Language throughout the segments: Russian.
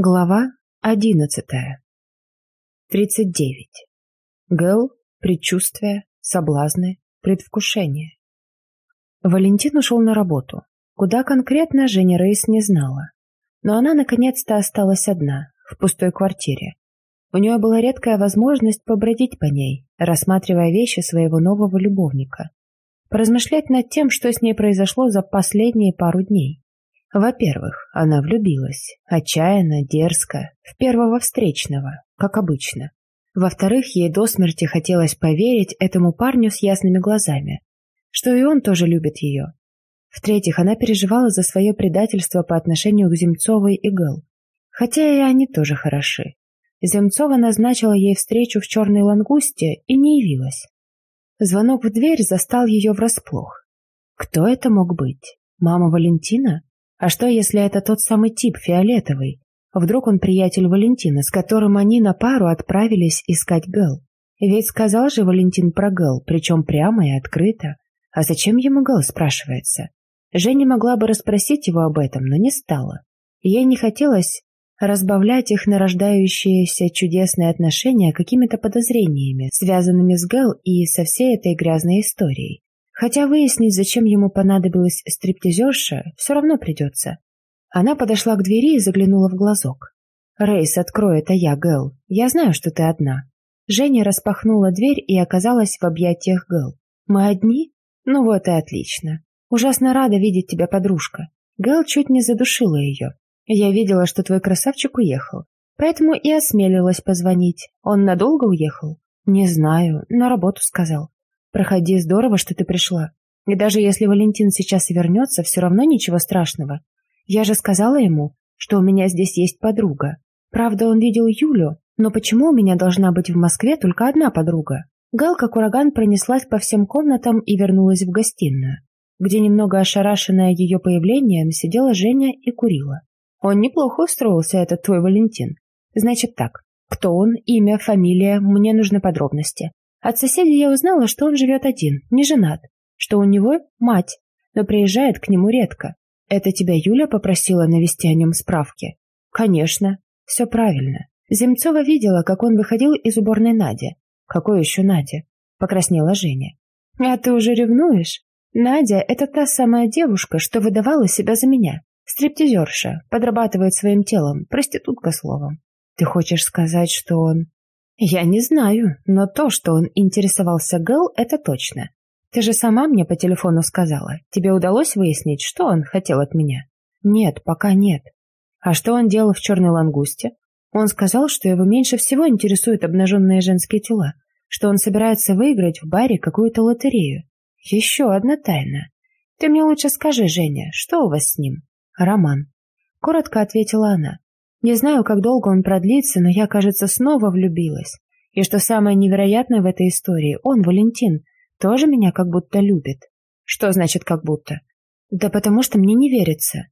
Глава одиннадцатая. Тридцать девять. Гэл, предчувствие, соблазны, предвкушение. Валентин ушел на работу. Куда конкретно Женя Рейс не знала. Но она наконец-то осталась одна, в пустой квартире. У нее была редкая возможность побродить по ней, рассматривая вещи своего нового любовника. Поразмышлять над тем, что с ней произошло за последние пару дней. Во-первых, она влюбилась, отчаянно, дерзко, в первого встречного, как обычно. Во-вторых, ей до смерти хотелось поверить этому парню с ясными глазами, что и он тоже любит ее. В-третьих, она переживала за свое предательство по отношению к Земцовой и Гэл, хотя и они тоже хороши. Земцова назначила ей встречу в черной лангусте и не явилась. Звонок в дверь застал ее врасплох. Кто это мог быть? Мама Валентина? А что, если это тот самый тип, фиолетовый? Вдруг он приятель Валентина, с которым они на пару отправились искать Гэл? Ведь сказал же Валентин про Гэл, причем прямо и открыто. А зачем ему Гэл, спрашивается? Женя могла бы расспросить его об этом, но не стала. Ей не хотелось разбавлять их нарождающиеся чудесные отношения какими-то подозрениями, связанными с Гэл и со всей этой грязной историей. Хотя выяснить, зачем ему понадобилась стриптизерша, все равно придется. Она подошла к двери и заглянула в глазок. «Рейс, открой, это я, Гэл. Я знаю, что ты одна». Женя распахнула дверь и оказалась в объятиях Гэл. «Мы одни? Ну вот и отлично. Ужасно рада видеть тебя, подружка». Гэл чуть не задушила ее. «Я видела, что твой красавчик уехал. Поэтому и осмелилась позвонить. Он надолго уехал?» «Не знаю. На работу сказал. Проходи, здорово, что ты пришла. И даже если Валентин сейчас вернется, все равно ничего страшного. Я же сказала ему, что у меня здесь есть подруга. Правда, он видел Юлю, но почему у меня должна быть в Москве только одна подруга? Гал, как ураган, пронеслась по всем комнатам и вернулась в гостиную, где немного ошарашенная ее появлением сидела Женя и курила. Он неплохо устроился, этот твой Валентин. Значит так, кто он, имя, фамилия, мне нужны подробности. От соседей я узнала, что он живет один, не женат, что у него мать, но приезжает к нему редко. Это тебя Юля попросила навести о нем справки? Конечно. Все правильно. Земцова видела, как он выходил из уборной Нади. Какой еще Надя? Покраснела Женя. А ты уже ревнуешь? Надя — это та самая девушка, что выдавала себя за меня. Стриптизерша, подрабатывает своим телом, проститутка словом. Ты хочешь сказать, что он... «Я не знаю, но то, что он интересовался Гэл, это точно. Ты же сама мне по телефону сказала. Тебе удалось выяснить, что он хотел от меня?» «Нет, пока нет». «А что он делал в черной лангусте?» Он сказал, что его меньше всего интересуют обнаженные женские тела, что он собирается выиграть в баре какую-то лотерею. Еще одна тайна. Ты мне лучше скажи, Женя, что у вас с ним? Роман. Коротко ответила она. Не знаю, как долго он продлится, но я, кажется, снова влюбилась. И что самое невероятное в этой истории, он, Валентин, тоже меня как будто любит. Что значит «как будто»? Да потому что мне не верится.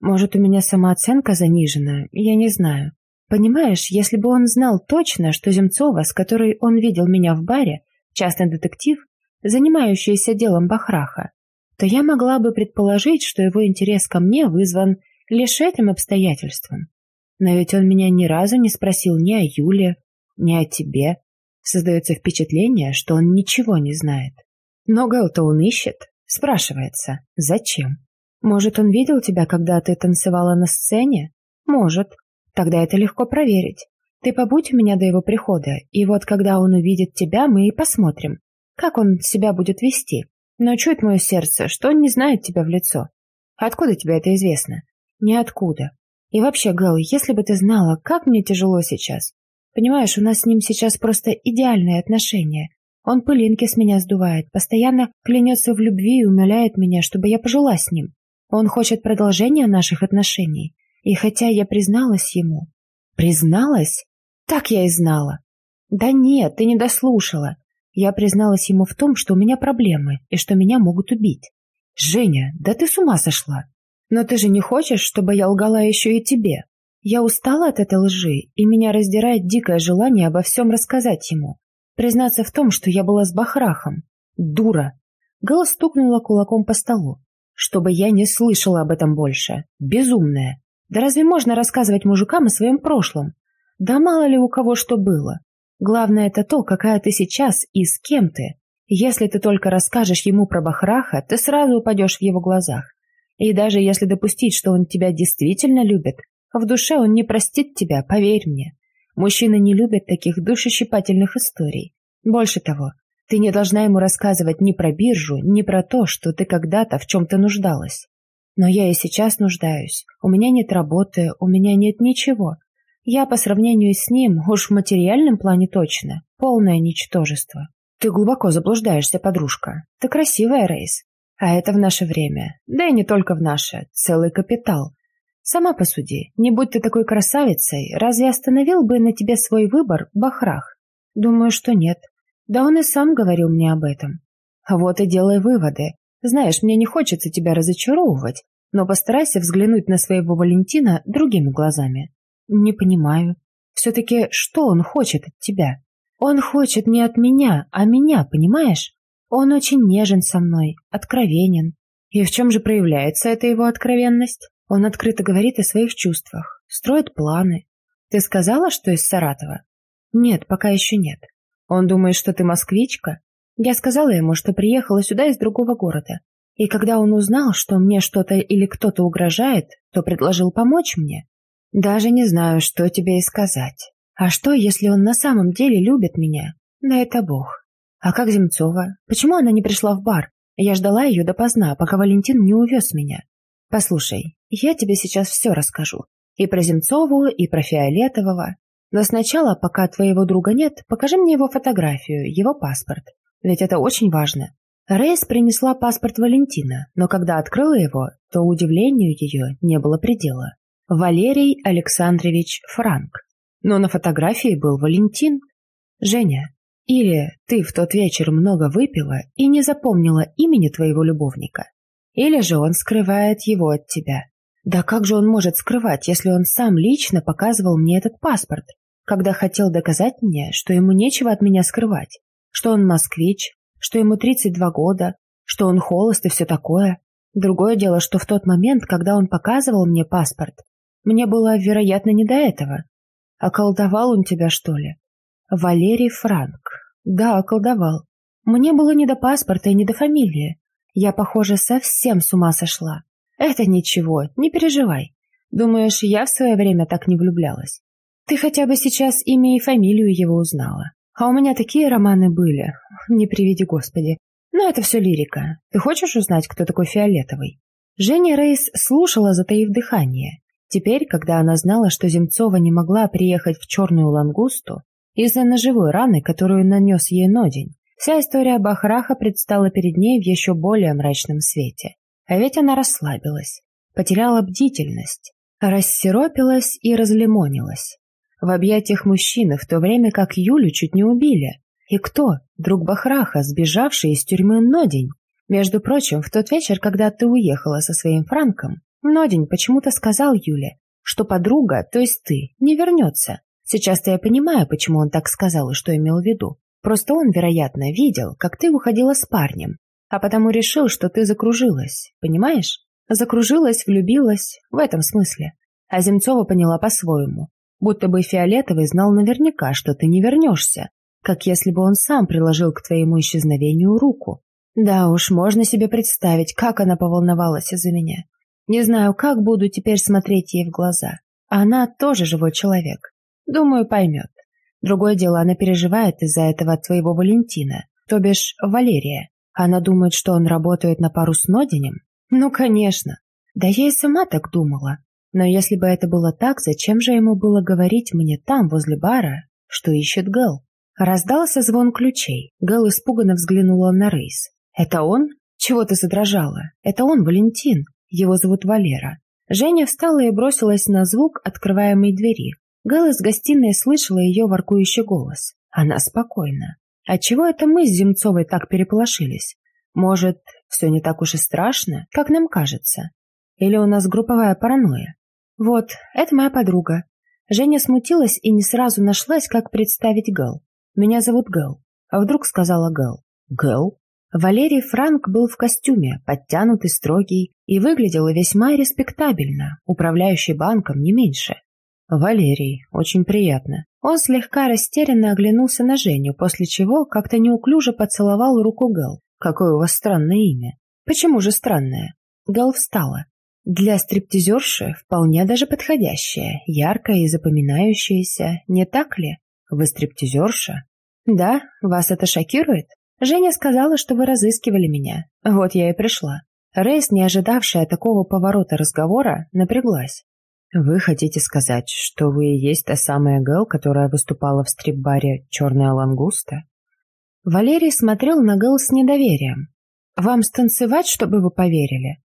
Может, у меня самооценка занижена, я не знаю. Понимаешь, если бы он знал точно, что Земцова, с которой он видел меня в баре, частный детектив, занимающийся делом Бахраха, то я могла бы предположить, что его интерес ко мне вызван лишь этим обстоятельством. Но ведь он меня ни разу не спросил ни о Юле, ни о тебе. Создается впечатление, что он ничего не знает. Но Гэл-то он ищет. Спрашивается, зачем? Может, он видел тебя, когда ты танцевала на сцене? Может. Тогда это легко проверить. Ты побудь у меня до его прихода, и вот когда он увидит тебя, мы и посмотрим, как он себя будет вести. Но чует мое сердце, что он не знает тебя в лицо. Откуда тебе это известно? Ниоткуда. И вообще, Гэл, если бы ты знала, как мне тяжело сейчас. Понимаешь, у нас с ним сейчас просто идеальные отношения. Он пылинки с меня сдувает, постоянно клянется в любви и умоляет меня, чтобы я пожила с ним. Он хочет продолжения наших отношений. И хотя я призналась ему... Призналась? Так я и знала. Да нет, ты не дослушала. Я призналась ему в том, что у меня проблемы и что меня могут убить. Женя, да ты с ума сошла. Но ты же не хочешь, чтобы я лгала еще и тебе? Я устала от этой лжи, и меня раздирает дикое желание обо всем рассказать ему. Признаться в том, что я была с Бахрахом. Дура. Гала стукнула кулаком по столу. Чтобы я не слышала об этом больше. Безумная. Да разве можно рассказывать мужикам о своем прошлом? Да мало ли у кого что было. Главное это то, какая ты сейчас и с кем ты. Если ты только расскажешь ему про Бахраха, ты сразу упадешь в его глазах. И даже если допустить, что он тебя действительно любит, в душе он не простит тебя, поверь мне. Мужчины не любят таких душещипательных историй. Больше того, ты не должна ему рассказывать ни про биржу, ни про то, что ты когда-то в чем-то нуждалась. Но я и сейчас нуждаюсь. У меня нет работы, у меня нет ничего. Я по сравнению с ним, уж в материальном плане точно, полное ничтожество. Ты глубоко заблуждаешься, подружка. Ты красивая, Рейс. А это в наше время. Да и не только в наше. Целый капитал. Сама посуди, не будь ты такой красавицей, разве остановил бы на тебе свой выбор Бахрах? Думаю, что нет. Да он и сам говорил мне об этом. Вот и делай выводы. Знаешь, мне не хочется тебя разочаровывать, но постарайся взглянуть на своего Валентина другими глазами. Не понимаю. Все-таки что он хочет от тебя? Он хочет не от меня, а меня, понимаешь? Он очень нежен со мной, откровенен. И в чем же проявляется эта его откровенность? Он открыто говорит о своих чувствах, строит планы. Ты сказала, что из Саратова? Нет, пока еще нет. Он думает, что ты москвичка? Я сказала ему, что приехала сюда из другого города. И когда он узнал, что мне что-то или кто-то угрожает, то предложил помочь мне. Даже не знаю, что тебе и сказать. А что, если он на самом деле любит меня? Да это бог. А как Земцова? Почему она не пришла в бар? Я ждала ее допоздна, пока Валентин не увез меня. Послушай, я тебе сейчас все расскажу. И про Земцову, и про Фиолетового. Но сначала, пока твоего друга нет, покажи мне его фотографию, его паспорт. Ведь это очень важно. Рейс принесла паспорт Валентина, но когда открыла его, то удивлению ее не было предела. Валерий Александрович Франк. Но на фотографии был Валентин. Женя, или ты в тот вечер много выпила и не запомнила имени твоего любовника, или же он скрывает его от тебя. Да как же он может скрывать, если он сам лично показывал мне этот паспорт, когда хотел доказать мне, что ему нечего от меня скрывать, что он москвич, что ему 32 года, что он холост и все такое. Другое дело, что в тот момент, когда он показывал мне паспорт, мне было, вероятно, не до этого. Околдовал он тебя, что ли? Валерий Франк. Да, околдовал. Мне было не до паспорта и не до фамилии. Я, похоже, совсем с ума сошла. Это ничего, не переживай. Думаешь, я в свое время так не влюблялась? Ты хотя бы сейчас имя и фамилию его узнала. А у меня такие романы были. Не приведи Господи. Но это все лирика. Ты хочешь узнать, кто такой Фиолетовый? Женя Рейс слушала, затаив дыхание. Теперь, когда она знала, что Земцова не могла приехать в Черную Лангусту из-за ножевой раны, которую нанес ей Нодень, Вся история Бахраха предстала перед ней в еще более мрачном свете. А ведь она расслабилась, потеряла бдительность, рассеропилась и разлимонилась. В объятиях мужчины, в то время как Юлю чуть не убили. И кто? Друг Бахраха, сбежавший из тюрьмы Нодень. Между прочим, в тот вечер, когда ты уехала со своим Франком, Нодень почему-то сказал Юле, что подруга, то есть ты, не вернется. Сейчас-то я понимаю, почему он так сказал и что имел в виду. Просто он, вероятно, видел, как ты уходила с парнем, а потому решил, что ты закружилась, понимаешь? Закружилась, влюбилась, в этом смысле. А Земцова поняла по-своему, будто бы Фиолетовый знал наверняка, что ты не вернешься, как если бы он сам приложил к твоему исчезновению руку. Да уж, можно себе представить, как она поволновалась из-за меня. Не знаю, как буду теперь смотреть ей в глаза. Она тоже живой человек. Думаю, поймет. Другое дело, она переживает из-за этого от твоего Валентина, то бишь Валерия. Она думает, что он работает на пару с Нодинем? Ну, конечно. Да я и сама так думала. Но если бы это было так, зачем же ему было говорить мне там, возле бара, что ищет Гэл? Раздался звон ключей. Гэл испуганно взглянула на Рейс. «Это он? Чего ты задрожала? Это он, Валентин. Его зовут Валера». Женя встала и бросилась на звук открываемой двери. Гэл из гостиной слышала ее воркующий голос. Она спокойна. Отчего это мы с Земцовой так переполошились? Может, все не так уж и страшно, как нам кажется? Или у нас групповая паранойя? Вот, это моя подруга. Женя смутилась и не сразу нашлась, как представить Гэл. Меня зовут Гэл. А вдруг сказала Гэл. Гэл? Валерий Франк был в костюме, подтянутый, строгий, и выглядел весьма респектабельно, управляющий банком не меньше. «Валерий, очень приятно». Он слегка растерянно оглянулся на Женю, после чего как-то неуклюже поцеловал руку Гэл. «Какое у вас странное имя». «Почему же странное?» Гэл встала. Для стриптизерши вполне даже подходящее, яркое и запоминающееся, не так ли? Вы стриптизерша? Да, вас это шокирует? Женя сказала, что вы разыскивали меня. Вот я и пришла. Рейс, не ожидавшая такого поворота разговора, напряглась. «Вы хотите сказать, что вы и есть та самая Гэл, которая выступала в стрип-баре «Черная лангуста»?» Валерий смотрел на Гэл с недоверием. «Вам станцевать, чтобы вы поверили?»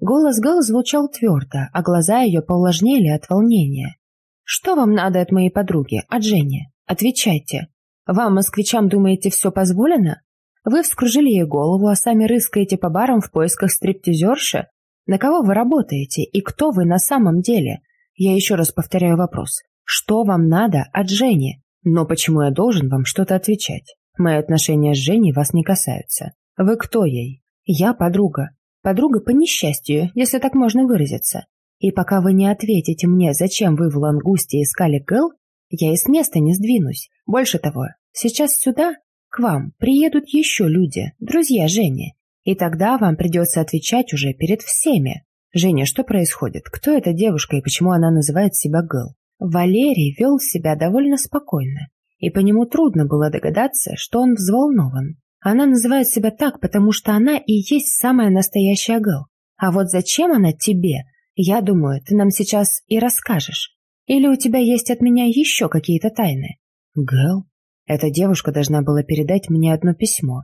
Голос Гэл звучал твердо, а глаза ее повлажнели от волнения. «Что вам надо от моей подруги, от Жени? Отвечайте. Вам, москвичам, думаете, все позволено? Вы вскружили ей голову, а сами рыскаете по барам в поисках стриптизерши? На кого вы работаете и кто вы на самом деле? Я еще раз повторяю вопрос. Что вам надо от Жени? Но почему я должен вам что-то отвечать? Мои отношения с Женей вас не касаются. Вы кто ей? Я подруга. Подруга по несчастью, если так можно выразиться. И пока вы не ответите мне, зачем вы в Лангусте искали Гэл, я и с места не сдвинусь. Больше того, сейчас сюда к вам приедут еще люди, друзья Жени, и тогда вам придется отвечать уже перед всеми. Женя, что происходит? Кто эта девушка и почему она называет себя Гэл? Валерий вел себя довольно спокойно, и по нему трудно было догадаться, что он взволнован. Она называет себя так, потому что она и есть самая настоящая Гэл. А вот зачем она тебе, я думаю, ты нам сейчас и расскажешь. Или у тебя есть от меня еще какие-то тайны? Гэл? Эта девушка должна была передать мне одно письмо.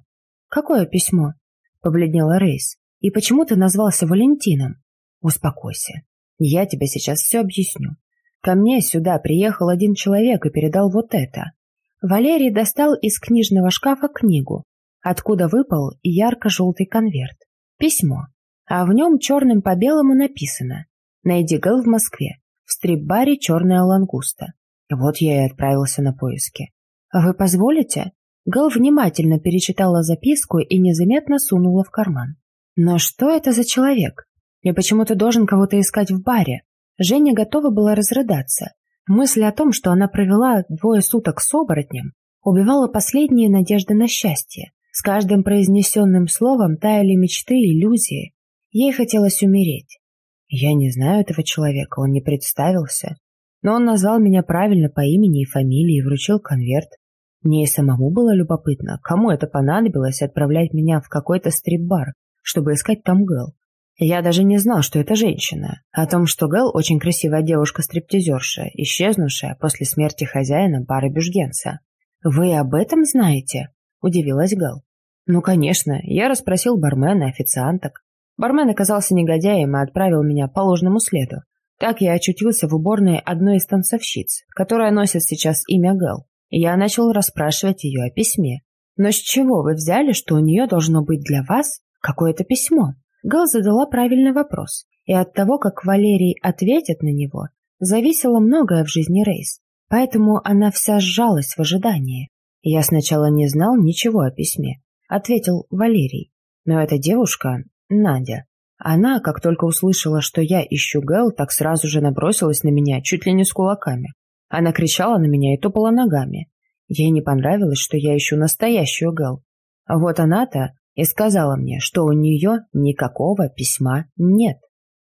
Какое письмо? Побледнела Рейс. И почему ты назвался Валентином? Успокойся. Я тебе сейчас все объясню. Ко мне сюда приехал один человек и передал вот это. Валерий достал из книжного шкафа книгу, откуда выпал ярко-желтый конверт. Письмо. А в нем черным по белому написано «Найди Гэл в Москве, в стрип-баре «Черная лангуста». Вот я и отправился на поиски. «Вы позволите?» Гэл внимательно перечитала записку и незаметно сунула в карман. «Но что это за человек? И почему ты должен кого-то искать в баре?» Женя готова была разрыдаться. Мысль о том, что она провела двое суток с оборотнем, убивала последние надежды на счастье. С каждым произнесенным словом таяли мечты, иллюзии. Ей хотелось умереть. Я не знаю этого человека, он не представился. Но он назвал меня правильно по имени и фамилии и вручил конверт. Мне и самому было любопытно, кому это понадобилось отправлять меня в какой-то стрип-бар, чтобы искать там Гэл. Я даже не знал, что это женщина. О том, что Гэл очень красивая девушка-стриптизерша, исчезнувшая после смерти хозяина бара Бюжгенца. «Вы об этом знаете?» – удивилась Гэл. «Ну, конечно. Я расспросил бармена, официанток. Бармен оказался негодяем и отправил меня по ложному следу. Так я очутился в уборной одной из танцовщиц, которая носит сейчас имя Гэл. Я начал расспрашивать ее о письме. «Но с чего вы взяли, что у нее должно быть для вас какое-то письмо?» Гэл задала правильный вопрос, и от того, как Валерий ответит на него, зависело многое в жизни Рейс. Поэтому она вся сжалась в ожидании. «Я сначала не знал ничего о письме», — ответил Валерий. «Но эта девушка, Надя, она, как только услышала, что я ищу Гэл, так сразу же набросилась на меня, чуть ли не с кулаками. Она кричала на меня и топала ногами. Ей не понравилось, что я ищу настоящую Гэл. А вот она-то и сказала мне, что у нее никакого письма нет.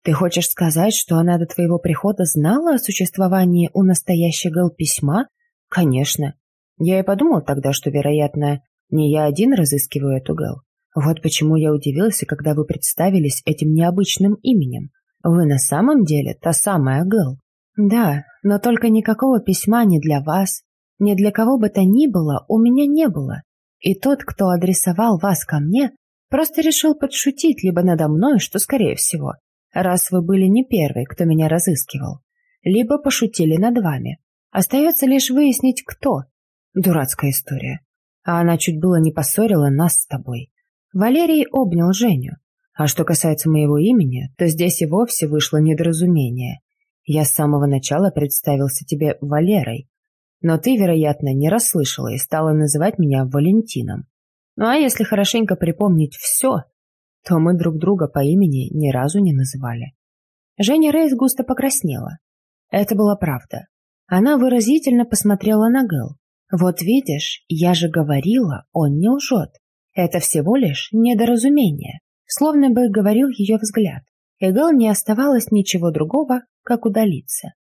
Ты хочешь сказать, что она до твоего прихода знала о существовании у настоящей Гэл письма? Конечно. Я и подумал тогда, что, вероятно, не я один разыскиваю эту Гэл. Вот почему я удивился, когда вы представились этим необычным именем. Вы на самом деле та самая Гэл. Да, но только никакого письма ни для вас, ни для кого бы то ни было у меня не было. И тот, кто адресовал вас ко мне, просто решил подшутить либо надо мной, что скорее всего, раз вы были не первый, кто меня разыскивал, либо пошутили над вами. Остается лишь выяснить, кто. Дурацкая история. А она чуть было не поссорила нас с тобой. Валерий обнял Женю. А что касается моего имени, то здесь и вовсе вышло недоразумение. Я с самого начала представился тебе Валерой, но ты, вероятно, не расслышала и стала называть меня Валентином. Ну а если хорошенько припомнить все, то мы друг друга по имени ни разу не называли. Женя Рейс густо покраснела. Это была правда. Она выразительно посмотрела на Гэл. «Вот видишь, я же говорила, он не лжет. Это всего лишь недоразумение», словно бы говорил ее взгляд. И Гэл не оставалось ничего другого, как удалиться.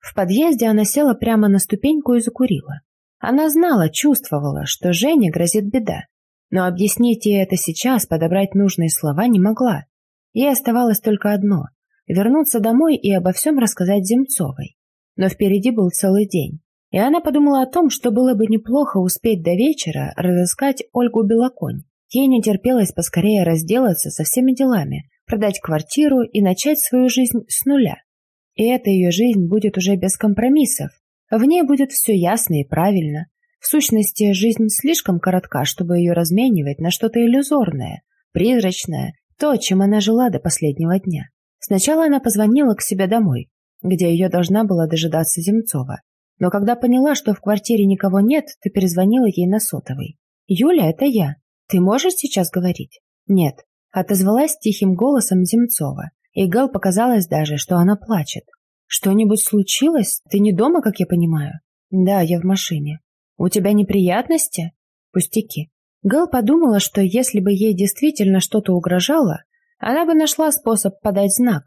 В подъезде она села прямо на ступеньку и закурила. Она знала, чувствовала, что Жене грозит беда. Но объяснить ей это сейчас, подобрать нужные слова не могла. Ей оставалось только одно – вернуться домой и обо всем рассказать Земцовой. Но впереди был целый день. И она подумала о том, что было бы неплохо успеть до вечера разыскать Ольгу Белоконь. Ей не терпелось поскорее разделаться со всеми делами, продать квартиру и начать свою жизнь с нуля. И эта ее жизнь будет уже без компромиссов. В ней будет все ясно и правильно. В сущности, жизнь слишком коротка, чтобы ее разменивать на что-то иллюзорное, призрачное, то, чем она жила до последнего дня. Сначала она позвонила к себе домой, где ее должна была дожидаться Земцова. Но когда поняла, что в квартире никого нет, то перезвонила ей на сотовый. «Юля, это я. Ты можешь сейчас говорить?» «Нет», — отозвалась тихим голосом Земцова. И Гэл показалось даже, что она плачет. «Что-нибудь случилось? Ты не дома, как я понимаю?» «Да, я в машине». «У тебя неприятности?» «Пустяки». Гэл подумала, что если бы ей действительно что-то угрожало, она бы нашла способ подать знак.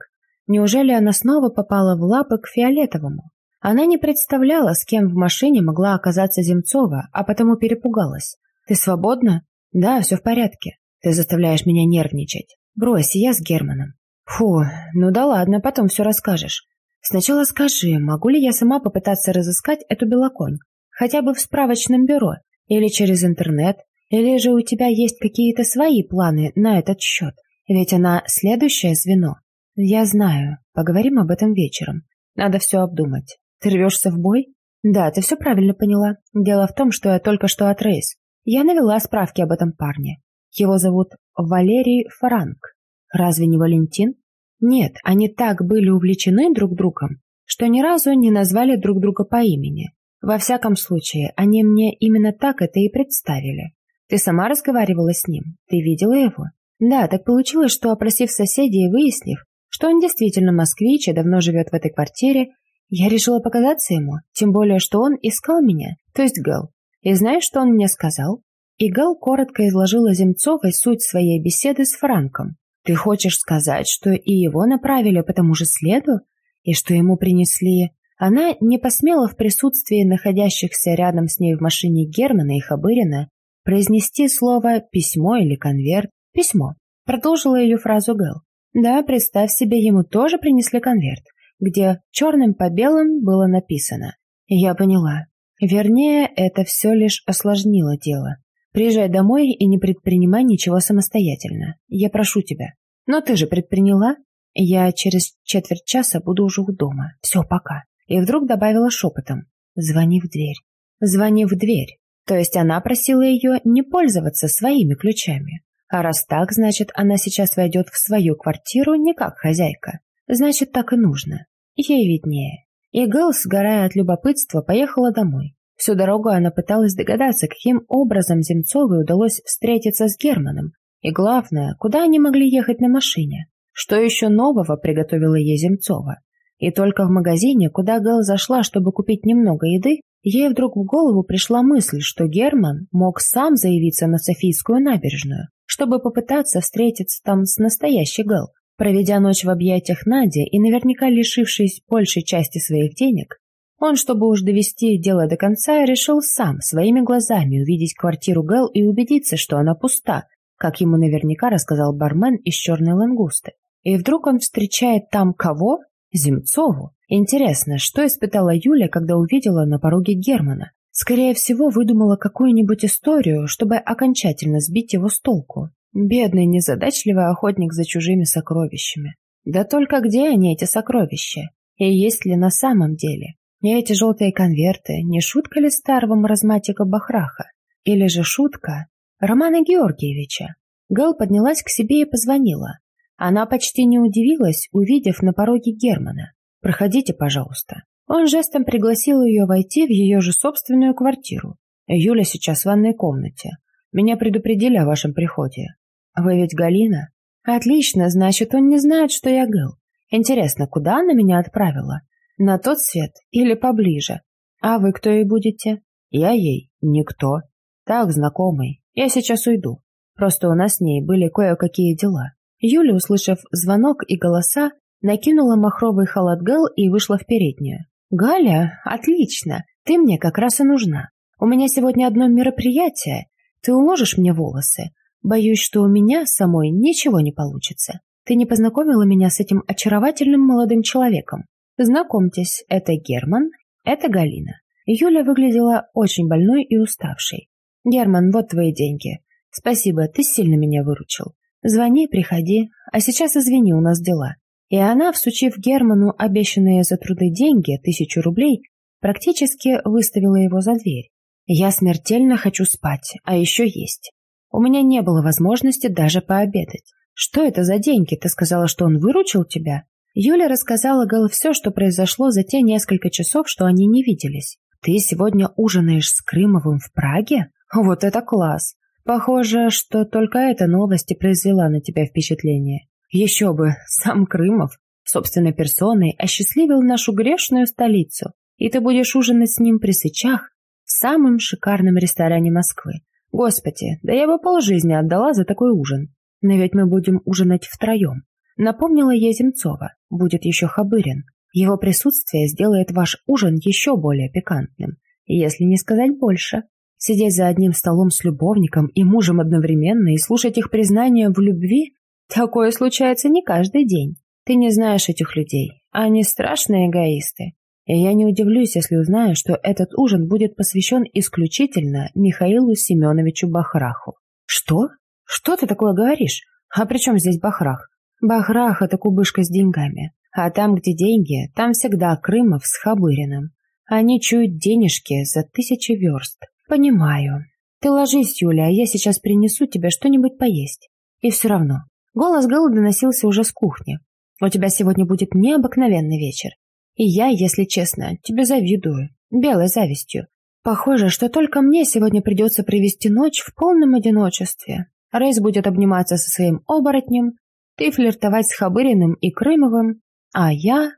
Неужели она снова попала в лапы к Фиолетовому? Она не представляла, с кем в машине могла оказаться Земцова, а потому перепугалась. «Ты свободна?» «Да, все в порядке. Ты заставляешь меня нервничать. Брось, я с Германом». «Фу, ну да ладно, потом все расскажешь. Сначала скажи, могу ли я сама попытаться разыскать эту белоконь? Хотя бы в справочном бюро, или через интернет, или же у тебя есть какие-то свои планы на этот счет? Ведь она следующее звено. Я знаю, поговорим об этом вечером. Надо все обдумать. Ты рвешься в бой? Да, ты все правильно поняла. Дело в том, что я только что от Рейс. Я навела справки об этом парне. Его зовут Валерий Франк. Разве не Валентин? Нет, они так были увлечены друг другом, что ни разу не назвали друг друга по имени. Во всяком случае, они мне именно так это и представили. Ты сама разговаривала с ним? Ты видела его? Да, так получилось, что, опросив соседей и выяснив, что он действительно москвич и давно живет в этой квартире, я решила показаться ему, тем более, что он искал меня, то есть Гэл. И знаешь, что он мне сказал? И Гэл коротко изложила Земцовой суть своей беседы с Франком. Ты хочешь сказать, что и его направили по тому же следу? И что ему принесли... Она не посмела в присутствии находящихся рядом с ней в машине Германа и Хабырина произнести слово «письмо» или «конверт». «Письмо», — продолжила ее фразу Гэл. Да, представь себе, ему тоже принесли конверт где черным по белым было написано. Я поняла. Вернее, это все лишь осложнило дело. Приезжай домой и не предпринимай ничего самостоятельно. Я прошу тебя. Но ты же предприняла? Я через четверть часа буду уже у дома. Все, пока. И вдруг добавила шепотом. Звони в дверь. Звони в дверь. То есть она просила ее не пользоваться своими ключами. А раз так, значит, она сейчас войдет в свою квартиру не как хозяйка. Значит, так и нужно. Ей виднее. И Гэл, сгорая от любопытства, поехала домой. Всю дорогу она пыталась догадаться, каким образом Земцовой удалось встретиться с Германом. И главное, куда они могли ехать на машине. Что еще нового приготовила ей Земцова. И только в магазине, куда Гэл зашла, чтобы купить немного еды, ей вдруг в голову пришла мысль, что Герман мог сам заявиться на Софийскую набережную, чтобы попытаться встретиться там с настоящей Гэл. Проведя ночь в объятиях Нади и наверняка лишившись большей части своих денег, он, чтобы уж довести дело до конца, решил сам своими глазами увидеть квартиру Гэл и убедиться, что она пуста, как ему наверняка рассказал бармен из «Черной лангусты». И вдруг он встречает там кого? Земцову. Интересно, что испытала Юля, когда увидела на пороге Германа? Скорее всего, выдумала какую-нибудь историю, чтобы окончательно сбить его с толку. Бедный, незадачливый охотник за чужими сокровищами. Да только где они, эти сокровища? И есть ли на самом деле? Не эти желтые конверты, не шутка ли старого маразматика Бахраха? Или же шутка Романа Георгиевича? Гэл поднялась к себе и позвонила. Она почти не удивилась, увидев на пороге Германа. «Проходите, пожалуйста». Он жестом пригласил ее войти в ее же собственную квартиру. Юля сейчас в ванной комнате. Меня предупредили о вашем приходе. Вы ведь Галина? Отлично, значит, он не знает, что я Гэл. Интересно, куда она меня отправила? На тот свет или поближе? А вы кто ей будете? Я ей никто. Так, знакомый. Я сейчас уйду. Просто у нас с ней были кое-какие дела. Юля, услышав звонок и голоса, накинула махровый халат Гэл и вышла в переднюю. «Галя, отлично, ты мне как раз и нужна. У меня сегодня одно мероприятие. Ты уложишь мне волосы? Боюсь, что у меня самой ничего не получится. Ты не познакомила меня с этим очаровательным молодым человеком. Знакомьтесь, это Герман, это Галина». Юля выглядела очень больной и уставшей. «Герман, вот твои деньги. Спасибо, ты сильно меня выручил. Звони, приходи, а сейчас извини, у нас дела». И она, всучив Герману обещанные за труды деньги, тысячу рублей, практически выставила его за дверь. «Я смертельно хочу спать, а еще есть. У меня не было возможности даже пообедать. Что это за деньги? Ты сказала, что он выручил тебя?» Юля рассказала Гэл все, что произошло за те несколько часов, что они не виделись. «Ты сегодня ужинаешь с Крымовым в Праге? Вот это класс! Похоже, что только эта новость и произвела на тебя впечатление. Еще бы, сам Крымов собственной персоной осчастливил нашу грешную столицу, и ты будешь ужинать с ним при свечах в самом шикарном ресторане Москвы. Господи, да я бы полжизни отдала за такой ужин. Но ведь мы будем ужинать втроем. Напомнила я Земцова, будет еще Хабырин. Его присутствие сделает ваш ужин еще более пикантным, если не сказать больше. Сидеть за одним столом с любовником и мужем одновременно и слушать их признания в любви – такое случается не каждый день. Ты не знаешь этих людей, они страшные эгоисты. И я не удивлюсь, если узнаю, что этот ужин будет посвящен исключительно Михаилу Семеновичу Бахраху. Что? Что ты такое говоришь? А при чем здесь Бахрах? Бахрах – это кубышка с деньгами. А там, где деньги, там всегда Крымов с Хабыриным. Они чуют денежки за тысячи верст. «Понимаю. Ты ложись, Юля, а я сейчас принесу тебе что-нибудь поесть. И все равно». Голос Гэлла доносился уже с кухни. «У тебя сегодня будет необыкновенный вечер. И я, если честно, тебе завидую. Белой завистью. Похоже, что только мне сегодня придется провести ночь в полном одиночестве. Рейс будет обниматься со своим оборотнем, ты флиртовать с Хабыриным и Крымовым, а я...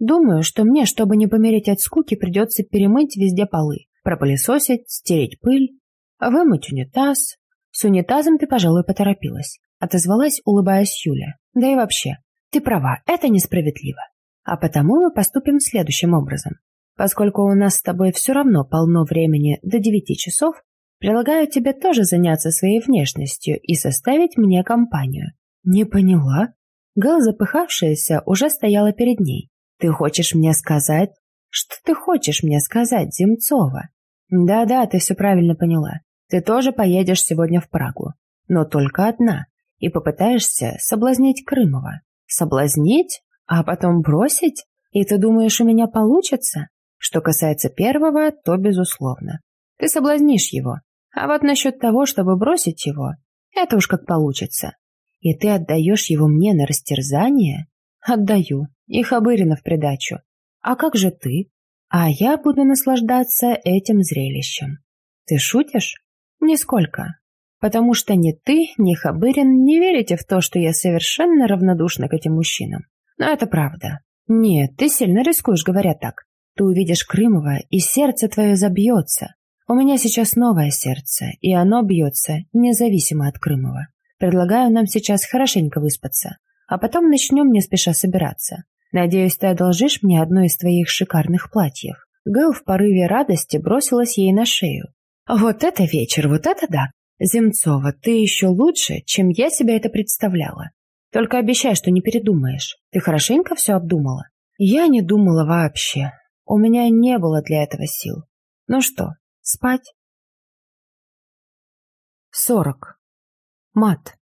Думаю, что мне, чтобы не помереть от скуки, придется перемыть везде полы пропылесосить, стереть пыль, вымыть унитаз. С унитазом ты, пожалуй, поторопилась. Отозвалась, улыбаясь Юля. Да и вообще, ты права, это несправедливо. А потому мы поступим следующим образом. Поскольку у нас с тобой все равно полно времени до девяти часов, предлагаю тебе тоже заняться своей внешностью и составить мне компанию. Не поняла? Гал, запыхавшаяся, уже стояла перед ней. Ты хочешь мне сказать? Что ты хочешь мне сказать, Земцова? Да-да, ты все правильно поняла. Ты тоже поедешь сегодня в Прагу. Но только одна. И попытаешься соблазнить Крымова. Соблазнить? А потом бросить? И ты думаешь, у меня получится? Что касается первого, то безусловно. Ты соблазнишь его. А вот насчет того, чтобы бросить его, это уж как получится. И ты отдаешь его мне на растерзание? Отдаю. И Хабырина в придачу. А как же ты? А я буду наслаждаться этим зрелищем. Ты шутишь? Нисколько. Потому что ни ты, ни Хабырин не верите в то, что я совершенно равнодушна к этим мужчинам. Но это правда. Нет, ты сильно рискуешь, говоря так. Ты увидишь Крымова, и сердце твое забьется. У меня сейчас новое сердце, и оно бьется независимо от Крымова. Предлагаю нам сейчас хорошенько выспаться, а потом начнем не спеша собираться. Надеюсь, ты одолжишь мне одно из твоих шикарных платьев. Гэл в порыве радости бросилась ей на шею. Вот это вечер, вот это да! Земцова, ты еще лучше, чем я себе это представляла. Только обещай, что не передумаешь. Ты хорошенько все обдумала? Я не думала вообще. У меня не было для этого сил. Ну что, спать? Сорок. Мат.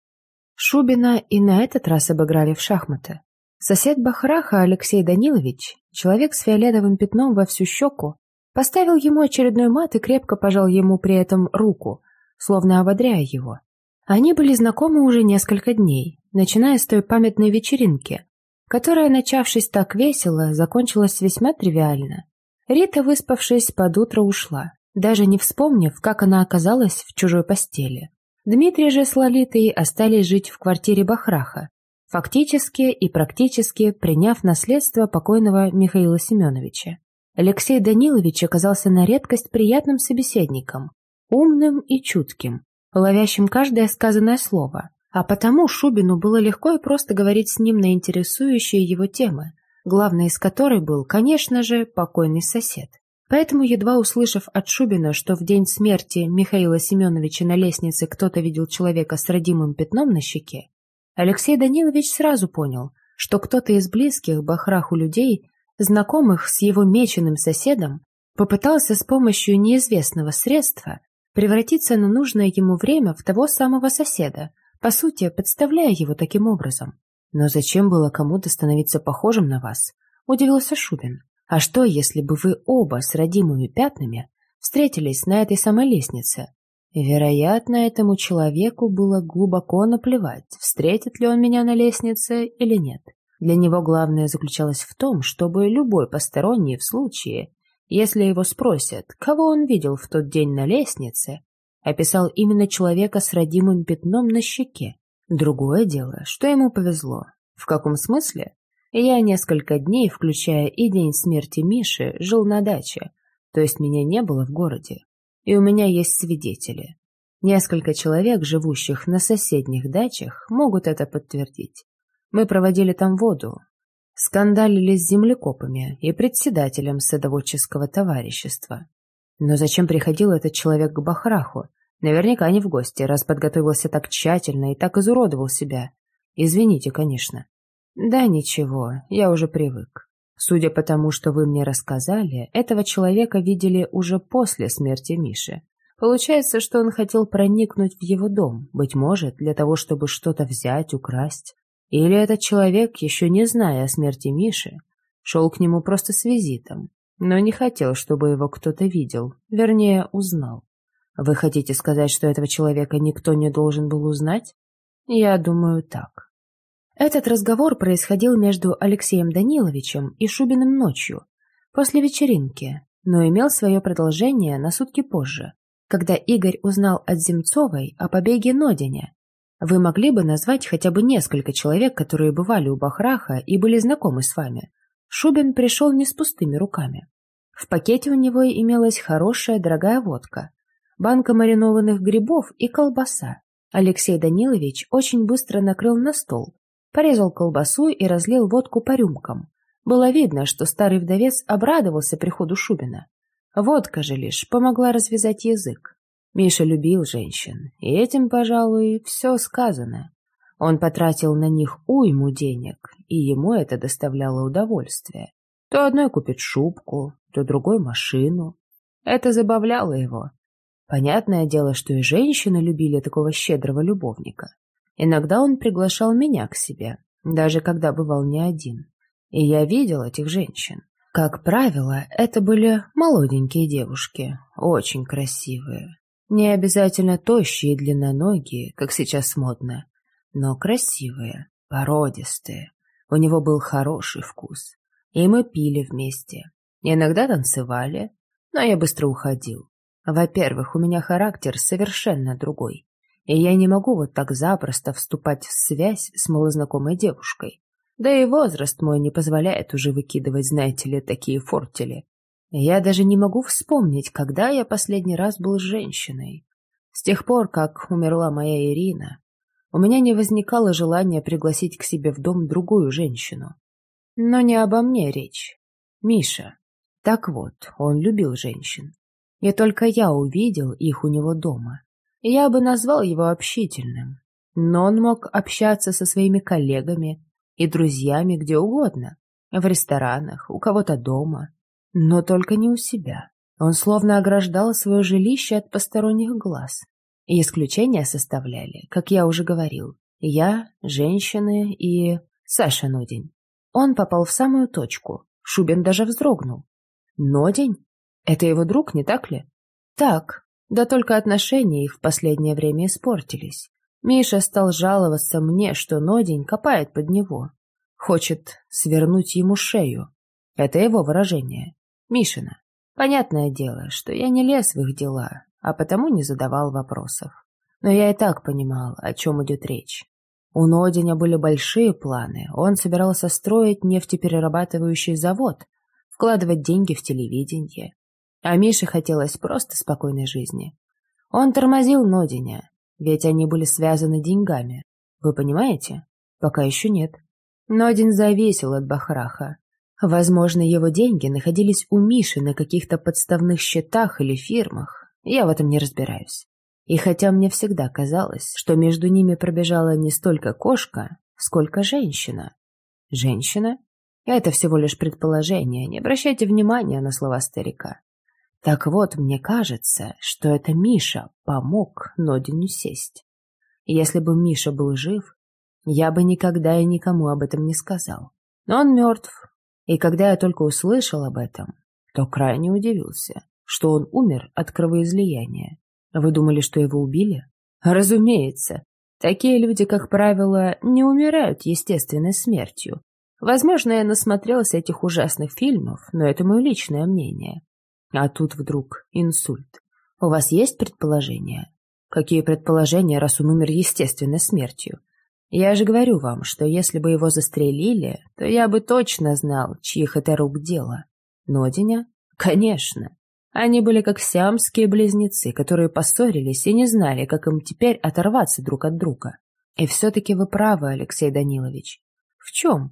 Шубина и на этот раз обыграли в шахматы. Сосед Бахраха Алексей Данилович, человек с фиолетовым пятном во всю щеку, поставил ему очередной мат и крепко пожал ему при этом руку, словно ободряя его. Они были знакомы уже несколько дней, начиная с той памятной вечеринки, которая, начавшись так весело, закончилась весьма тривиально. Рита, выспавшись, под утро ушла, даже не вспомнив, как она оказалась в чужой постели. Дмитрий же с Лолитой остались жить в квартире Бахраха, фактически и практически приняв наследство покойного Михаила Семеновича. Алексей Данилович оказался на редкость приятным собеседником, умным и чутким, ловящим каждое сказанное слово, а потому Шубину было легко и просто говорить с ним на интересующие его темы, главной из которой был, конечно же, покойный сосед. Поэтому, едва услышав от Шубина, что в день смерти Михаила Семеновича на лестнице кто-то видел человека с родимым пятном на щеке, Алексей Данилович сразу понял, что кто-то из близких Бахраху людей, знакомых с его меченым соседом, попытался с помощью неизвестного средства превратиться на нужное ему время в того самого соседа, по сути, подставляя его таким образом. Но зачем было кому-то становиться похожим на вас? Удивился Шубин. А что, если бы вы оба с родимыми пятнами встретились на этой самой лестнице? Вероятно, этому человеку было глубоко наплевать, встретит ли он меня на лестнице или нет. Для него главное заключалось в том, чтобы любой посторонний в случае, если его спросят, кого он видел в тот день на лестнице, описал именно человека с родимым пятном на щеке. Другое дело, что ему повезло. В каком смысле? Я несколько дней, включая и день смерти Миши, жил на даче, то есть меня не было в городе. И у меня есть свидетели. Несколько человек, живущих на соседних дачах, могут это подтвердить. Мы проводили там воду, скандалили с землекопами и председателем садоводческого товарищества. Но зачем приходил этот человек к Бахраху? Наверняка не в гости, раз подготовился так тщательно и так изуродовал себя. Извините, конечно. Да ничего, я уже привык. Судя по тому, что вы мне рассказали, этого человека видели уже после смерти Миши. Получается, что он хотел проникнуть в его дом, быть может, для того, чтобы что-то взять, украсть. Или этот человек, еще не зная о смерти Миши, шел к нему просто с визитом, но не хотел, чтобы его кто-то видел, вернее, узнал. Вы хотите сказать, что этого человека никто не должен был узнать? Я думаю, так. Этот разговор происходил между Алексеем Даниловичем и Шубиным ночью, после вечеринки, но имел свое продолжение на сутки позже, когда Игорь узнал от Земцовой о побеге Нодиня вы могли бы назвать хотя бы несколько человек, которые бывали у Бахраха и были знакомы с вами. Шубин пришел не с пустыми руками. В пакете у него имелась хорошая дорогая водка, банка маринованных грибов и колбаса. Алексей Данилович очень быстро накрыл на стол, порезал колбасу и разлил водку по рюмкам. Было видно, что старый вдовец обрадовался приходу Шубина. Водка же лишь помогла развязать язык. Миша любил женщин, и этим, пожалуй, все сказано. Он потратил на них уйму денег, и ему это доставляло удовольствие. То одной купит шубку, то другой машину. Это забавляло его. Понятное дело, что и женщины любили такого щедрого любовника. Иногда он приглашал меня к себе, даже когда бывал не один. И я видел этих женщин. Как правило, это были молоденькие девушки, очень красивые, не обязательно тощие и длинноногие, как сейчас модно, но красивые, породистые. У него был хороший вкус. И мы пили вместе. Иногда танцевали, но я быстро уходил. Во-первых, у меня характер совершенно другой, и я не могу вот так запросто вступать в связь с малознакомой девушкой. Да и возраст мой не позволяет уже выкидывать, знаете ли, такие фортели. Я даже не могу вспомнить, когда я последний раз был женщиной. С тех пор, как умерла моя Ирина, у меня не возникало желания пригласить к себе в дом другую женщину. Но не обо мне речь. Миша. Так вот, он любил женщин. И только я увидел их у него дома. Я бы назвал его общительным. Но он мог общаться со своими коллегами и друзьями где угодно. В ресторанах, у кого-то дома. Но только не у себя. Он словно ограждал свое жилище от посторонних глаз. Исключения составляли, как я уже говорил, я, женщины и Саша Нодень. Он попал в самую точку. Шубин даже вздрогнул. Нодень? Это его друг, не так ли? Так, да только отношения их в последнее время испортились. Миша стал жаловаться мне, что Нодень копает под него. Хочет свернуть ему шею. Это его выражение. Мишина. Понятное дело, что я не лез в их дела, а потому не задавал вопросов. Но я и так понимал, о чем идет речь. У Нодиня были большие планы. Он собирался строить нефтеперерабатывающий завод, вкладывать деньги в телевидение. А Мише хотелось просто спокойной жизни. Он тормозил Нодиня, ведь они были связаны деньгами. Вы понимаете? Пока еще нет. Нодин зависел от Бахраха. Возможно, его деньги находились у Миши на каких-то подставных счетах или фирмах. Я в этом не разбираюсь. И хотя мне всегда казалось, что между ними пробежала не столько кошка, сколько женщина. Женщина? Это всего лишь предположение, не обращайте внимания на слова старика. Так вот, мне кажется, что это Миша помог Нодину сесть. Если бы Миша был жив, я бы никогда и никому об этом не сказал. Но он мертв, и когда я только услышал об этом, то крайне удивился, что он умер от кровоизлияния. Вы думали, что его убили? Разумеется. Такие люди, как правило, не умирают естественной смертью. Возможно, я насмотрелся этих ужасных фильмов, но это мое личное мнение. А тут вдруг инсульт. У вас есть предположения? Какие предположения, раз он умер естественной смертью? Я же говорю вам, что если бы его застрелили, то я бы точно знал, чьих это рук дело. Нодиня? Конечно. Они были как сиамские близнецы, которые поссорились и не знали, как им теперь оторваться друг от друга. И все-таки вы правы, Алексей Данилович. В чем?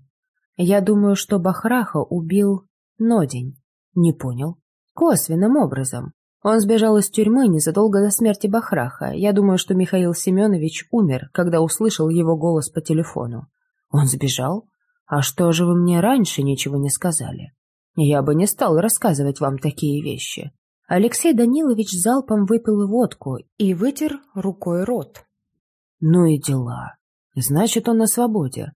Я думаю, что Бахраха убил Нодень. Не понял. Косвенным образом. Он сбежал из тюрьмы незадолго до смерти Бахраха. Я думаю, что Михаил Семенович умер, когда услышал его голос по телефону. Он сбежал? А что же вы мне раньше ничего не сказали? Я бы не стал рассказывать вам такие вещи. Алексей Данилович залпом выпил водку и вытер рукой рот. Ну и дела. Значит, он на свободе.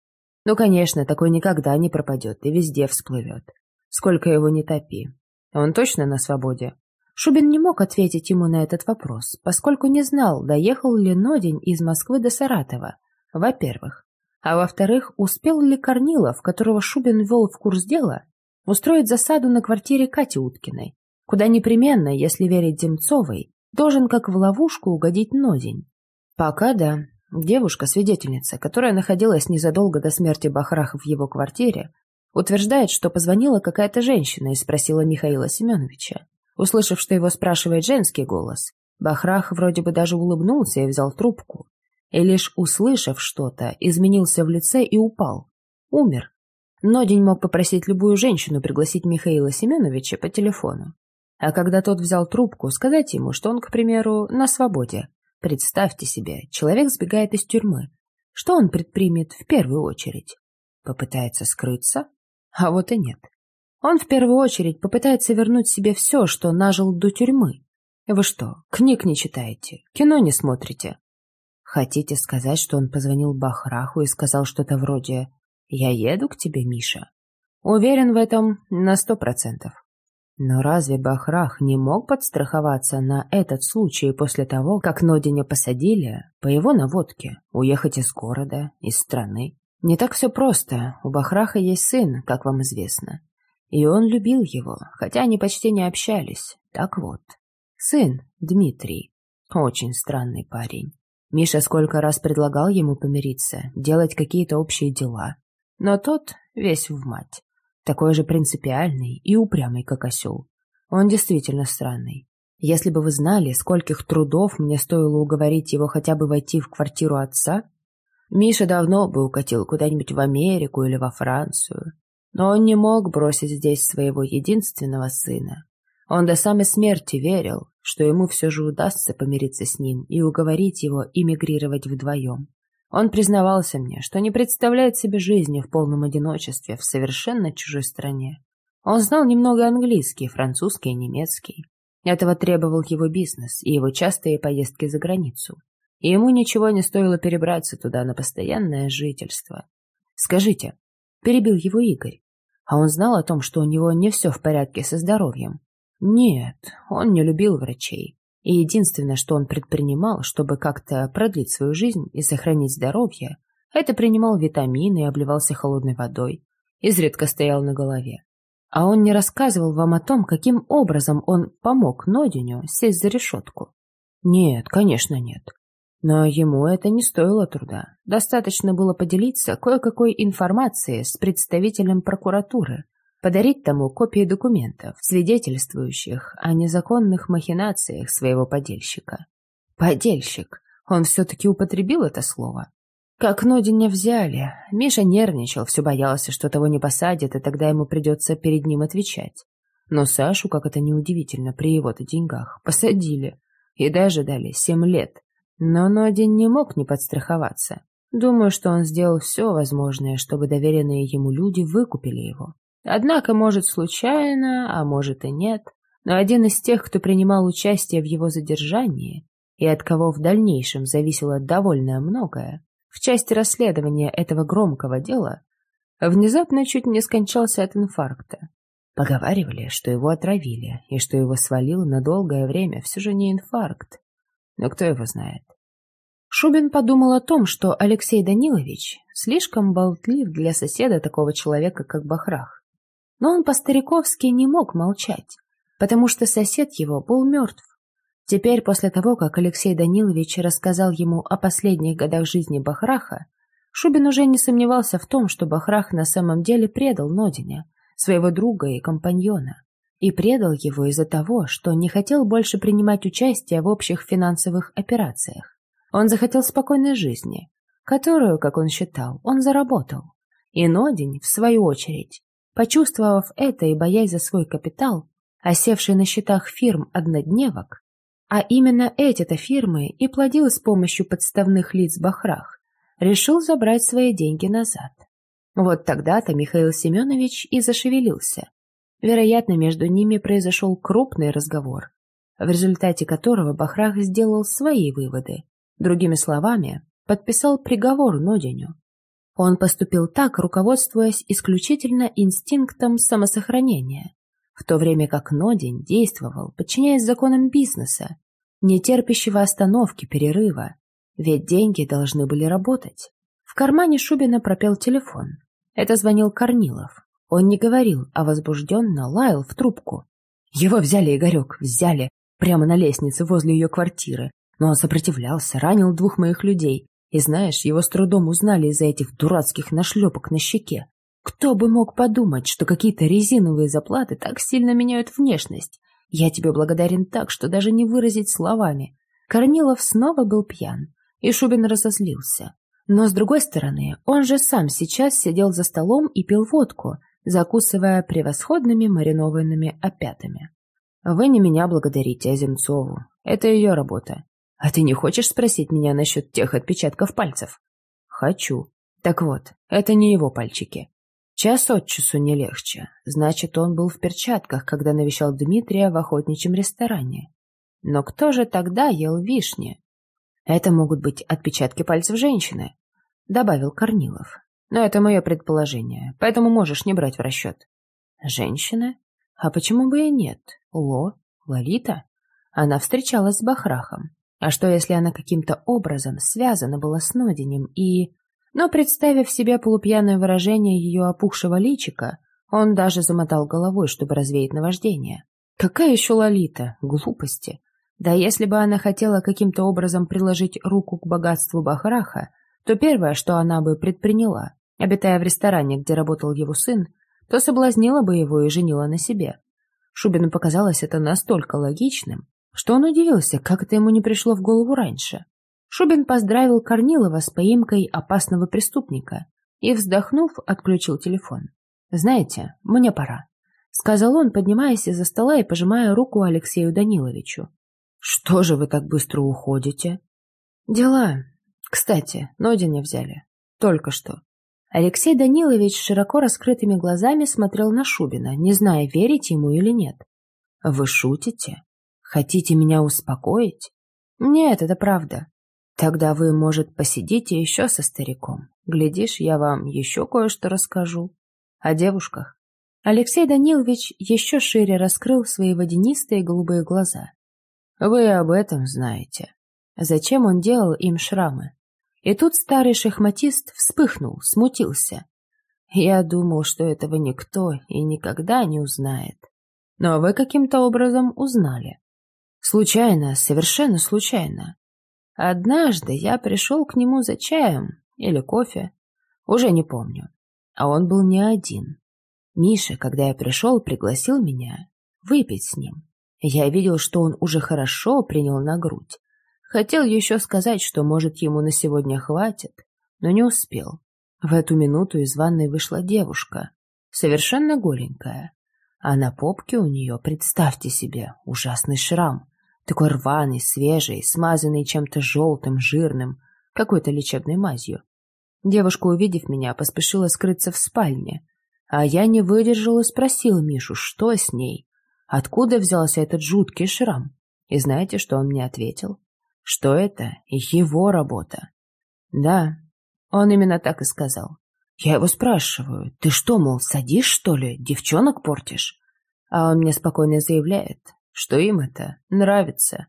Ну, конечно, такой никогда не пропадет и везде всплывет. Сколько его не топи. Он точно на свободе? Шубин не мог ответить ему на этот вопрос, поскольку не знал, доехал ли Нодень из Москвы до Саратова, во-первых. А во-вторых, успел ли Корнилов, которого Шубин ввел в курс дела, устроить засаду на квартире Кати Уткиной, куда непременно, если верить Демцовой, должен как в ловушку угодить Нодень. Пока да. Девушка-свидетельница, которая находилась незадолго до смерти Бахраха в его квартире, Утверждает, что позвонила какая-то женщина и спросила Михаила Семеновича. Услышав, что его спрашивает женский голос, Бахрах вроде бы даже улыбнулся и взял трубку. И лишь услышав что-то, изменился в лице и упал. Умер. Нодень мог попросить любую женщину пригласить Михаила Семеновича по телефону. А когда тот взял трубку, сказать ему, что он, к примеру, на свободе. Представьте себе, человек сбегает из тюрьмы. Что он предпримет в первую очередь? Попытается скрыться? А вот и нет. Он в первую очередь попытается вернуть себе все, что нажил до тюрьмы. Вы что, книг не читаете, кино не смотрите? Хотите сказать, что он позвонил Бахраху и сказал что-то вроде «Я еду к тебе, Миша»? Уверен в этом на сто процентов. Но разве Бахрах не мог подстраховаться на этот случай после того, как Нодиня посадили, по его наводке, уехать из города, из страны? Не так все просто. У Бахраха есть сын, как вам известно. И он любил его, хотя они почти не общались. Так вот. Сын, Дмитрий. Очень странный парень. Миша сколько раз предлагал ему помириться, делать какие-то общие дела. Но тот весь в мать. Такой же принципиальный и упрямый, как осел. Он действительно странный. Если бы вы знали, скольких трудов мне стоило уговорить его хотя бы войти в квартиру отца, Миша давно бы укатил куда-нибудь в Америку или во Францию. Но он не мог бросить здесь своего единственного сына. Он до самой смерти верил, что ему все же удастся помириться с ним и уговорить его эмигрировать вдвоем. Он признавался мне, что не представляет себе жизни в полном одиночестве в совершенно чужой стране. Он знал немного английский, французский и немецкий. Этого требовал его бизнес и его частые поездки за границу и ему ничего не стоило перебраться туда на постоянное жительство. «Скажите», — перебил его Игорь, а он знал о том, что у него не все в порядке со здоровьем? Нет, он не любил врачей. И единственное, что он предпринимал, чтобы как-то продлить свою жизнь и сохранить здоровье, это принимал витамины и обливался холодной водой. Изредка стоял на голове. А он не рассказывал вам о том, каким образом он помог Нодиню сесть за решетку? Нет, конечно, нет. Но ему это не стоило труда. Достаточно было поделиться кое-какой информацией с представителем прокуратуры, подарить тому копии документов, свидетельствующих о незаконных махинациях своего подельщика. Подельщик. Он все-таки употребил это слово. Как Нодиня взяли. Миша нервничал, все боялся, что того не посадят, и тогда ему придется перед ним отвечать. Но Сашу, как это неудивительно, при его-то деньгах, посадили. И даже дали семь лет. Но Нодин не мог не подстраховаться. Думаю, что он сделал все возможное, чтобы доверенные ему люди выкупили его. Однако, может, случайно, а может и нет, но один из тех, кто принимал участие в его задержании и от кого в дальнейшем зависело довольно многое, в части расследования этого громкого дела, внезапно чуть не скончался от инфаркта. Поговаривали, что его отравили, и что его свалил на долгое время все же не инфаркт, но кто его знает. Шубин подумал о том, что Алексей Данилович слишком болтлив для соседа такого человека, как Бахрах. Но он по-стариковски не мог молчать, потому что сосед его был мертв. Теперь, после того, как Алексей Данилович рассказал ему о последних годах жизни Бахраха, Шубин уже не сомневался в том, что Бахрах на самом деле предал Нодиня, своего друга и компаньона и предал его из-за того, что не хотел больше принимать участие в общих финансовых операциях. Он захотел спокойной жизни, которую, как он считал, он заработал. И Нодень, в свою очередь, почувствовав это и боясь за свой капитал, осевший на счетах фирм однодневок, а именно эти-то фирмы и плодил с помощью подставных лиц Бахрах, решил забрать свои деньги назад. Вот тогда-то Михаил Семенович и зашевелился, Вероятно, между ними произошел крупный разговор, в результате которого Бахрах сделал свои выводы. Другими словами, подписал приговор Ноденю. Он поступил так, руководствуясь исключительно инстинктом самосохранения, в то время как Нодень действовал, подчиняясь законам бизнеса, не терпящего остановки, перерыва, ведь деньги должны были работать. В кармане Шубина пропел телефон. Это звонил Корнилов. Он не говорил, а возбужденно лаял в трубку. Его взяли, Игорек, взяли, прямо на лестнице возле ее квартиры. Но он сопротивлялся, ранил двух моих людей. И знаешь, его с трудом узнали из-за этих дурацких нашлепок на щеке. Кто бы мог подумать, что какие-то резиновые заплаты так сильно меняют внешность? Я тебе благодарен так, что даже не выразить словами. Корнилов снова был пьян, и Шубин разозлился. Но, с другой стороны, он же сам сейчас сидел за столом и пил водку, закусывая превосходными маринованными опятами. «Вы не меня благодарите, а Земцову. Это ее работа. А ты не хочешь спросить меня насчет тех отпечатков пальцев?» «Хочу. Так вот, это не его пальчики. Час от часу не легче. Значит, он был в перчатках, когда навещал Дмитрия в охотничьем ресторане. Но кто же тогда ел вишни? Это могут быть отпечатки пальцев женщины», — добавил Корнилов. Но это мое предположение, поэтому можешь не брать в расчет. Женщина? А почему бы и нет? Ло? Лолита? Она встречалась с Бахрахом. А что, если она каким-то образом связана была с Нодинем и... Но, представив себе полупьяное выражение ее опухшего личика, он даже замотал головой, чтобы развеять наваждение. Какая еще Лолита? Глупости. Да если бы она хотела каким-то образом приложить руку к богатству Бахраха, то первое, что она бы предприняла, обитая в ресторане, где работал его сын, то соблазнила бы его и женила на себе. Шубину показалось это настолько логичным, что он удивился, как это ему не пришло в голову раньше. Шубин поздравил Корнилова с поимкой опасного преступника и, вздохнув, отключил телефон. «Знаете, мне пора», — сказал он, поднимаясь из-за стола и пожимая руку Алексею Даниловичу. «Что же вы так быстро уходите?» «Дела. Кстати, Нодиня взяли. Только что. Алексей Данилович широко раскрытыми глазами смотрел на Шубина, не зная, верить ему или нет. «Вы шутите? Хотите меня успокоить?» «Нет, это правда. Тогда вы, может, посидите еще со стариком. Глядишь, я вам еще кое-что расскажу. О девушках». Алексей Данилович еще шире раскрыл свои водянистые голубые глаза. «Вы об этом знаете. Зачем он делал им шрамы? И тут старый шахматист вспыхнул, смутился. Я думал, что этого никто и никогда не узнает. Но вы каким-то образом узнали. Случайно, совершенно случайно. Однажды я пришел к нему за чаем или кофе, уже не помню. А он был не один. Миша, когда я пришел, пригласил меня выпить с ним. Я видел, что он уже хорошо принял на грудь. Хотел еще сказать, что, может, ему на сегодня хватит, но не успел. В эту минуту из ванной вышла девушка, совершенно голенькая. А на попке у нее, представьте себе, ужасный шрам. Такой рваный, свежий, смазанный чем-то желтым, жирным, какой-то лечебной мазью. Девушка, увидев меня, поспешила скрыться в спальне. А я не выдержал и спросил Мишу, что с ней, откуда взялся этот жуткий шрам. И знаете, что он мне ответил? Что это его работа. Да, он именно так и сказал. Я его спрашиваю, ты что, мол, садишь, что ли, девчонок портишь? А он мне спокойно заявляет, что им это нравится.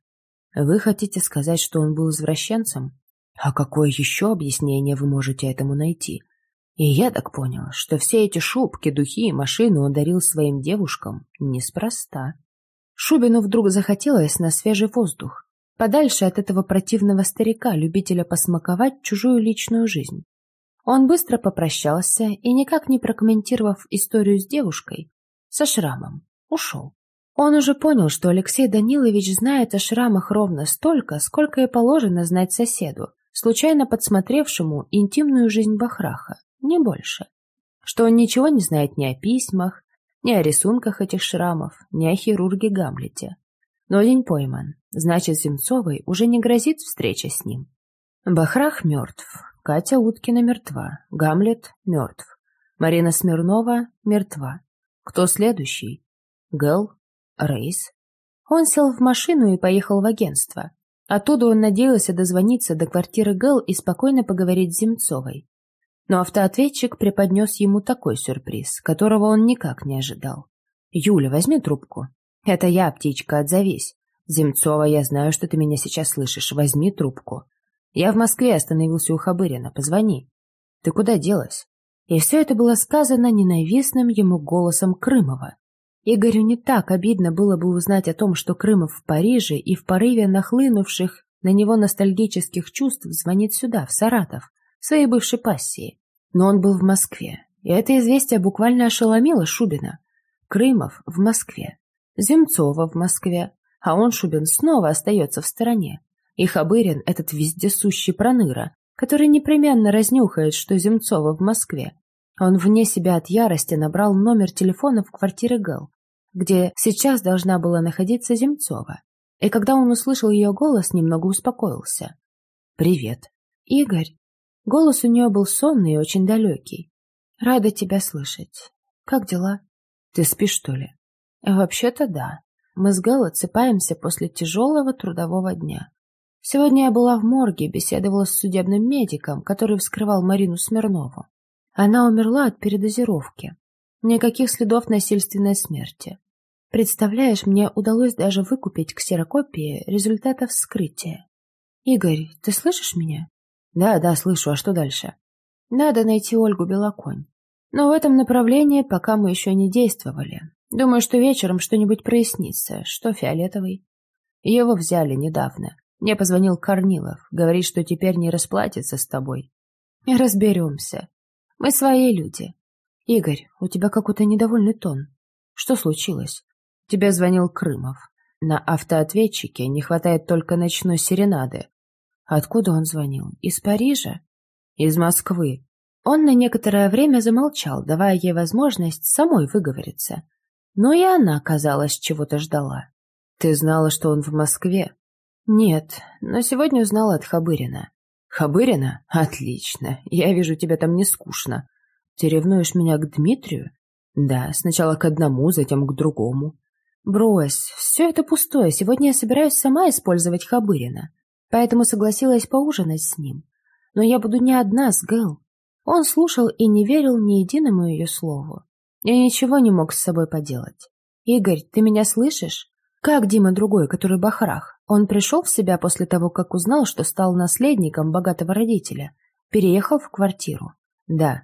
Вы хотите сказать, что он был извращенцем? А какое еще объяснение вы можете этому найти? И я так понял, что все эти шубки, духи и машины он дарил своим девушкам неспроста. Шубину вдруг захотелось на свежий воздух, подальше от этого противного старика, любителя посмаковать чужую личную жизнь. Он быстро попрощался и, никак не прокомментировав историю с девушкой, со шрамом, ушел. Он уже понял, что Алексей Данилович знает о шрамах ровно столько, сколько и положено знать соседу, случайно подсмотревшему интимную жизнь Бахраха, не больше. Что он ничего не знает ни о письмах, ни о рисунках этих шрамов, ни о хирурге Гамлете. Но день пойман, значит, Земцовой уже не грозит встреча с ним. Бахрах мертв, Катя Уткина мертва, Гамлет мертв, Марина Смирнова мертва. Кто следующий? Гэл? Рейс? Он сел в машину и поехал в агентство. Оттуда он надеялся дозвониться до квартиры Гэл и спокойно поговорить с Земцовой. Но автоответчик преподнес ему такой сюрприз, которого он никак не ожидал. «Юля, возьми трубку». «Это я, птичка, отзовись». «Земцова, я знаю, что ты меня сейчас слышишь. Возьми трубку». «Я в Москве остановился у Хабырина. Позвони». «Ты куда делась?» И все это было сказано ненавистным ему голосом Крымова. Игорю не так обидно было бы узнать о том, что Крымов в Париже и в порыве нахлынувших на него ностальгических чувств звонит сюда, в Саратов, своей бывшей пассии. Но он был в Москве, и это известие буквально ошеломило Шубина. Крымов в Москве, Земцова в Москве, а он, Шубин, снова остается в стороне. И Хабырин, этот вездесущий проныра, который непременно разнюхает, что Земцова в Москве. Он вне себя от ярости набрал номер телефона в квартире Гэл, где сейчас должна была находиться Земцова. И когда он услышал ее голос, немного успокоился. «Привет». «Игорь». Голос у нее был сонный и очень далекий. «Рада тебя слышать. Как дела?» «Ты спишь, что ли?» «Вообще-то да. Мы с Гэл отсыпаемся после тяжелого трудового дня. Сегодня я была в морге, беседовала с судебным медиком, который вскрывал Марину Смирнову. Она умерла от передозировки. Никаких следов насильственной смерти. Представляешь, мне удалось даже выкупить ксерокопии результатов вскрытия. Игорь, ты слышишь меня? Да, да, слышу. А что дальше? Надо найти Ольгу Белоконь. Но в этом направлении пока мы еще не действовали. Думаю, что вечером что-нибудь прояснится. Что фиолетовый? Его взяли недавно. Мне позвонил Корнилов. Говорит, что теперь не расплатится с тобой. Разберемся. Мы свои люди. Игорь, у тебя какой-то недовольный тон. Что случилось? Тебе звонил Крымов. На автоответчике не хватает только ночной серенады. Откуда он звонил? Из Парижа? Из Москвы. Он на некоторое время замолчал, давая ей возможность самой выговориться. Но и она, казалось, чего-то ждала. Ты знала, что он в Москве? Нет, но сегодня узнала от Хабырина. Хабырина? Отлично. Я вижу, тебе там не скучно. Ты ревнуешь меня к Дмитрию? Да, сначала к одному, затем к другому. «Брось, все это пустое. Сегодня я собираюсь сама использовать Хабырина. Поэтому согласилась поужинать с ним. Но я буду не одна с Гэл». Он слушал и не верил ни единому ее слову. Я ничего не мог с собой поделать. «Игорь, ты меня слышишь? Как Дима другой, который Бахрах? Он пришел в себя после того, как узнал, что стал наследником богатого родителя. Переехал в квартиру. Да,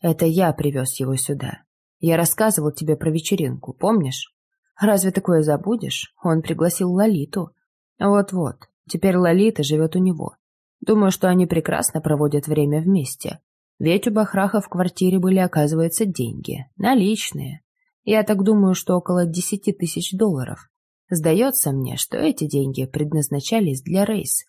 это я привез его сюда. Я рассказывал тебе про вечеринку, помнишь? Разве такое забудешь? Он пригласил Лолиту. Вот-вот. Теперь Лолита живет у него. Думаю, что они прекрасно проводят время вместе. Ведь у Бахраха в квартире были, оказывается, деньги. Наличные. Я так думаю, что около десяти тысяч долларов. Сдается мне, что эти деньги предназначались для Рейс.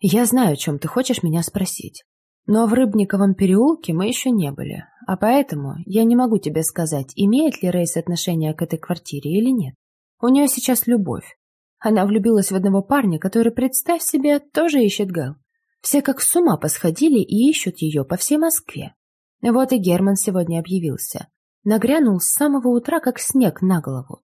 Я знаю, о чем ты хочешь меня спросить. Но в Рыбниковом переулке мы еще не были, а поэтому я не могу тебе сказать, имеет ли Рейс отношение к этой квартире или нет. У нее сейчас любовь. Она влюбилась в одного парня, который, представь себе, тоже ищет Гэл. Все как с ума посходили и ищут ее по всей Москве. Вот и Герман сегодня объявился. Нагрянул с самого утра, как снег на голову.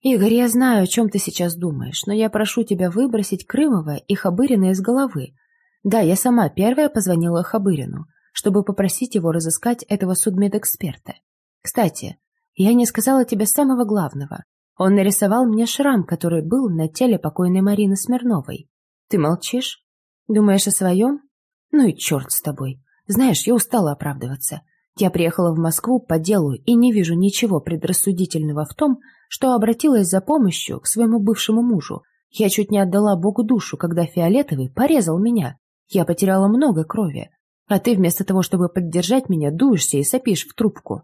«Игорь, я знаю, о чем ты сейчас думаешь, но я прошу тебя выбросить Крымова и Хабырина из головы. Да, я сама первая позвонила Хабырину, чтобы попросить его разыскать этого судмедэксперта. Кстати, я не сказала тебе самого главного. Он нарисовал мне шрам, который был на теле покойной Марины Смирновой. Ты молчишь? Думаешь о своем? Ну и черт с тобой. Знаешь, я устала оправдываться. Я приехала в Москву по делу и не вижу ничего предрассудительного в том, что обратилась за помощью к своему бывшему мужу. Я чуть не отдала Богу душу, когда Фиолетовый порезал меня. Я потеряла много крови. А ты вместо того, чтобы поддержать меня, дуешься и сопишь в трубку.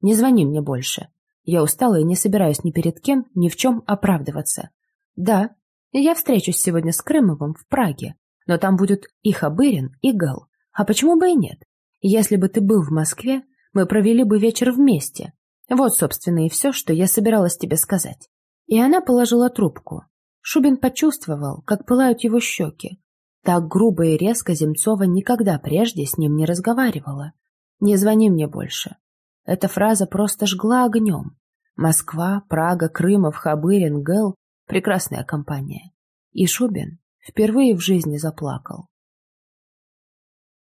Не звони мне больше. Я устала и не собираюсь ни перед кем, ни в чем оправдываться. Да, я встречусь сегодня с Крымовым в Праге, но там будет и Хабырин, и Гал. А почему бы и нет? Если бы ты был в Москве, мы провели бы вечер вместе. Вот, собственно, и все, что я собиралась тебе сказать. И она положила трубку. Шубин почувствовал, как пылают его щеки. Так грубо и резко Земцова никогда прежде с ним не разговаривала. «Не звони мне больше. Эта фраза просто жгла огнем. Москва, Прага, Крымов, Хабырин, Гэл — прекрасная компания. И Шубин впервые в жизни заплакал.